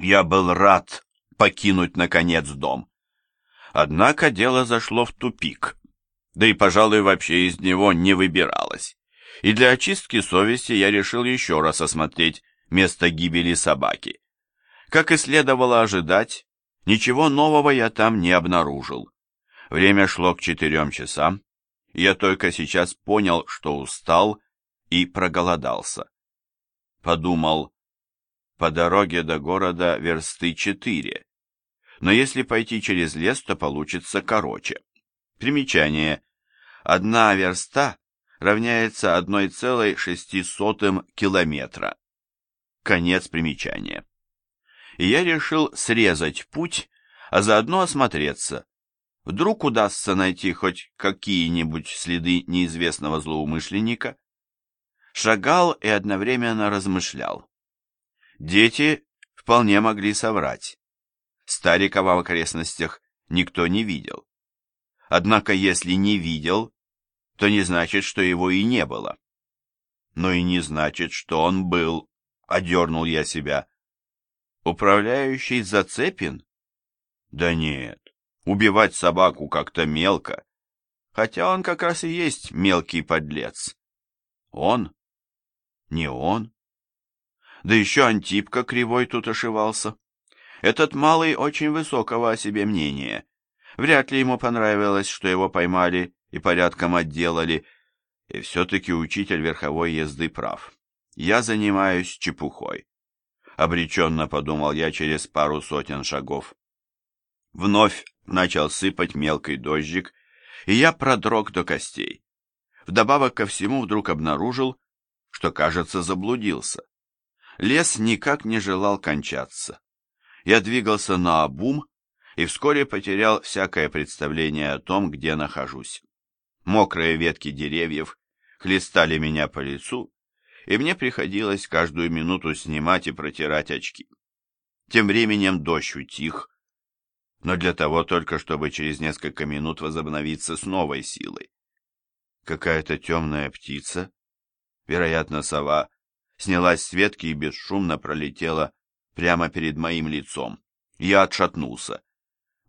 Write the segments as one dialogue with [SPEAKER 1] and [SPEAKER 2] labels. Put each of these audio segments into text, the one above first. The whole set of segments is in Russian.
[SPEAKER 1] Я был рад покинуть, наконец, дом. Однако дело зашло в тупик, да и, пожалуй, вообще из него не выбиралось. И для очистки совести я решил еще раз осмотреть место гибели собаки. Как и следовало ожидать, ничего нового я там не обнаружил. Время шло к четырем часам, я только сейчас понял, что устал и проголодался. Подумал, по дороге до города версты четыре, но если пойти через лес, то получится короче. Примечание. Одна верста равняется 1,6 километра. Конец примечания. И я решил срезать путь, а заодно осмотреться. Вдруг удастся найти хоть какие-нибудь следы неизвестного злоумышленника. Шагал и одновременно размышлял. Дети вполне могли соврать. Старика в окрестностях никто не видел. Однако если не видел, то не значит, что его и не было. Но и не значит, что он был, одернул я себя. Управляющий Зацепин? Да нет, убивать собаку как-то мелко, хотя он как раз и есть мелкий подлец. Он? Не он? Да еще Антипка кривой тут ошивался. Этот малый очень высокого о себе мнения. Вряд ли ему понравилось, что его поймали и порядком отделали, и все-таки учитель верховой езды прав. Я занимаюсь чепухой. Обреченно подумал я через пару сотен шагов. Вновь начал сыпать мелкий дождик, и я продрог до костей. Вдобавок ко всему вдруг обнаружил, что, кажется, заблудился. Лес никак не желал кончаться. Я двигался на обум и вскоре потерял всякое представление о том, где нахожусь. Мокрые ветки деревьев хлестали меня по лицу, и мне приходилось каждую минуту снимать и протирать очки. Тем временем дождь утих, но для того только, чтобы через несколько минут возобновиться с новой силой. Какая-то темная птица, вероятно, сова, снялась с ветки и бесшумно пролетела прямо перед моим лицом. Я отшатнулся.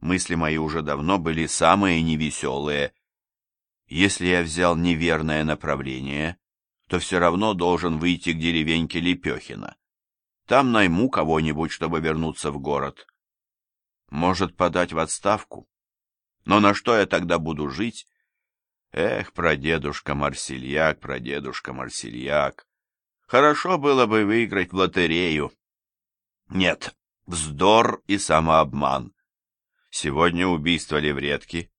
[SPEAKER 1] Мысли мои уже давно были самые невеселые. Если я взял неверное направление, то все равно должен выйти к деревеньке Лепехина. Там найму кого-нибудь, чтобы вернуться в город. Может, подать в отставку? Но на что я тогда буду жить? Эх, прадедушка Марсельяк, прадедушка Марсельяк. Хорошо было бы выиграть в лотерею. Нет, вздор и самообман. Сегодня убийство Левретки,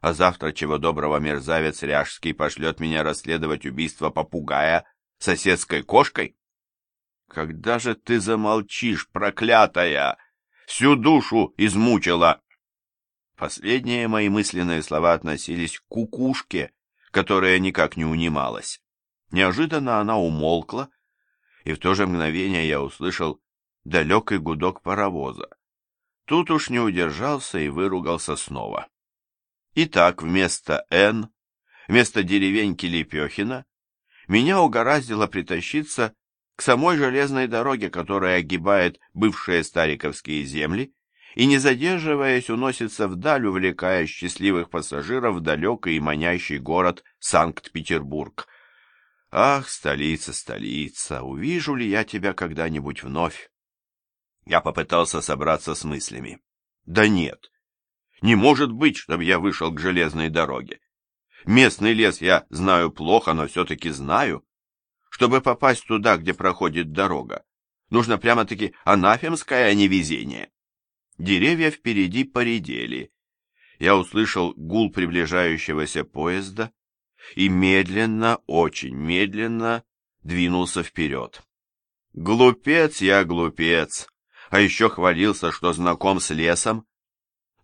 [SPEAKER 1] а завтра чего доброго мерзавец Ряжский пошлет меня расследовать убийство попугая соседской кошкой? Когда же ты замолчишь, проклятая? Всю душу измучила. Последние мои мысленные слова относились к кукушке, которая никак не унималась. Неожиданно она умолкла, и в то же мгновение я услышал далекий гудок паровоза. Тут уж не удержался и выругался снова. Итак, вместо «Н», вместо деревеньки Лепехина, меня угораздило притащиться к самой железной дороге, которая огибает бывшие стариковские земли и, не задерживаясь, уносится вдаль, увлекая счастливых пассажиров в далекий и манящий город Санкт-Петербург. Ах, столица, столица, увижу ли я тебя когда-нибудь вновь? Я попытался собраться с мыслями. Да нет, не может быть, чтобы я вышел к железной дороге. Местный лес я знаю плохо, но все-таки знаю. Чтобы попасть туда, где проходит дорога, нужно прямо-таки анафемское невезение. Деревья впереди поредели. Я услышал гул приближающегося поезда и медленно, очень медленно двинулся вперед. Глупец я, глупец а еще хвалился, что знаком с лесом.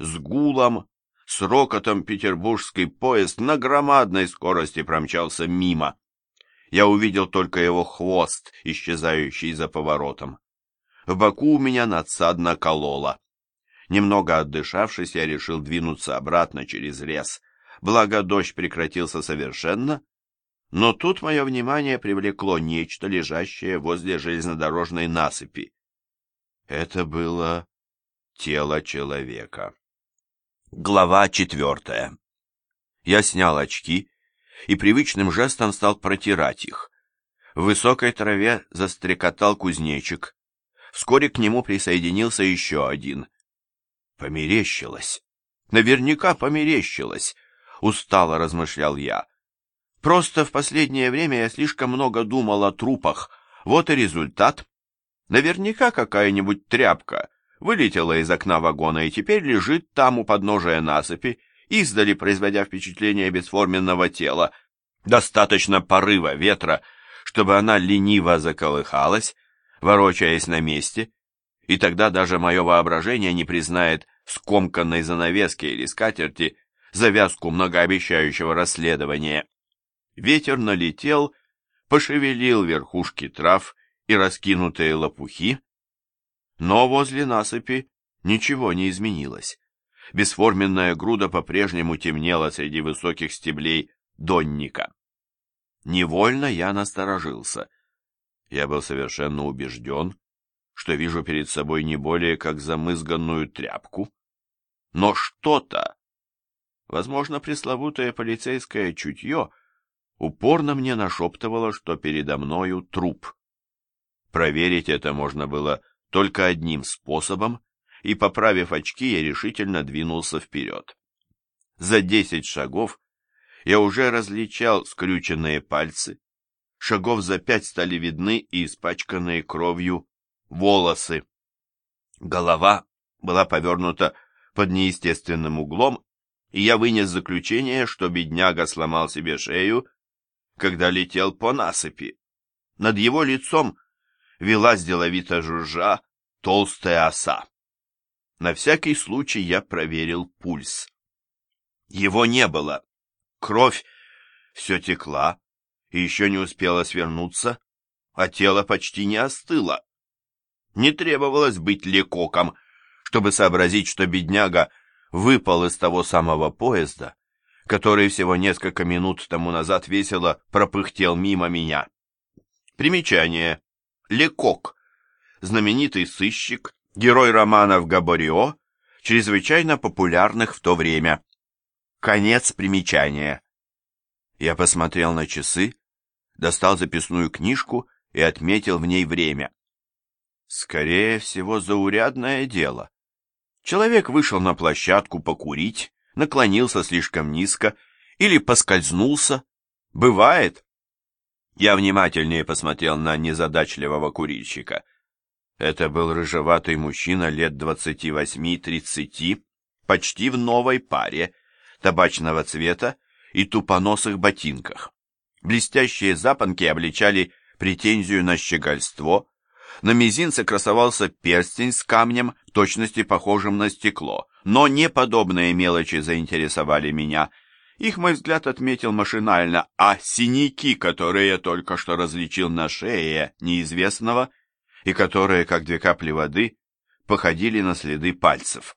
[SPEAKER 1] С гулом, с рокотом петербургский поезд на громадной скорости промчался мимо. Я увидел только его хвост, исчезающий за поворотом. В боку у меня надсадно кололо. Немного отдышавшись, я решил двинуться обратно через лес. Благо дождь прекратился совершенно, но тут мое внимание привлекло нечто, лежащее возле железнодорожной насыпи. Это было тело человека. Глава четвертая. Я снял очки и привычным жестом стал протирать их. В высокой траве застрекотал кузнечик. Вскоре к нему присоединился еще один. Померещилось. Наверняка померещилось, устало размышлял я. Просто в последнее время я слишком много думал о трупах. Вот и результат. Наверняка какая-нибудь тряпка вылетела из окна вагона и теперь лежит там у подножия насыпи, издали производя впечатление бесформенного тела. Достаточно порыва ветра, чтобы она лениво заколыхалась, ворочаясь на месте, и тогда даже мое воображение не признает скомканной занавески или скатерти завязку многообещающего расследования. Ветер налетел, пошевелил верхушки трав и раскинутые лопухи, но возле насыпи ничего не изменилось. Бесформенная груда по-прежнему темнела среди высоких стеблей донника. Невольно я насторожился. Я был совершенно убежден, что вижу перед собой не более как замызганную тряпку. Но что-то, возможно, пресловутое полицейское чутье, упорно мне нашептывало, что передо мною труп. Проверить это можно было только одним способом, и, поправив очки, я решительно двинулся вперед. За десять шагов я уже различал скрюченные пальцы. Шагов за пять стали видны и испачканные кровью волосы. Голова была повернута под неестественным углом, и я вынес заключение, что бедняга сломал себе шею, когда летел по насыпи. Над его лицом велась деловито жужжа толстая оса. На всякий случай я проверил пульс. Его не было. Кровь все текла и еще не успела свернуться, а тело почти не остыло. Не требовалось быть лекоком, чтобы сообразить, что бедняга выпал из того самого поезда, который всего несколько минут тому назад весело пропыхтел мимо меня. Примечание. Лекок. Знаменитый сыщик, герой романов Габорио, чрезвычайно популярных в то время. Конец примечания. Я посмотрел на часы, достал записную книжку и отметил в ней время. Скорее всего, заурядное дело. Человек вышел на площадку покурить, наклонился слишком низко или поскользнулся. Бывает. Я внимательнее посмотрел на незадачливого курильщика. Это был рыжеватый мужчина лет двадцати восьми-тридцати, почти в новой паре, табачного цвета и тупоносых ботинках. Блестящие запонки обличали претензию на щегольство, на мизинце красовался перстень с камнем, точности похожим на стекло, но не подобные мелочи заинтересовали меня. Их мой взгляд отметил машинально, а синяки, которые я только что различил на шее неизвестного, и которые, как две капли воды, походили на следы пальцев.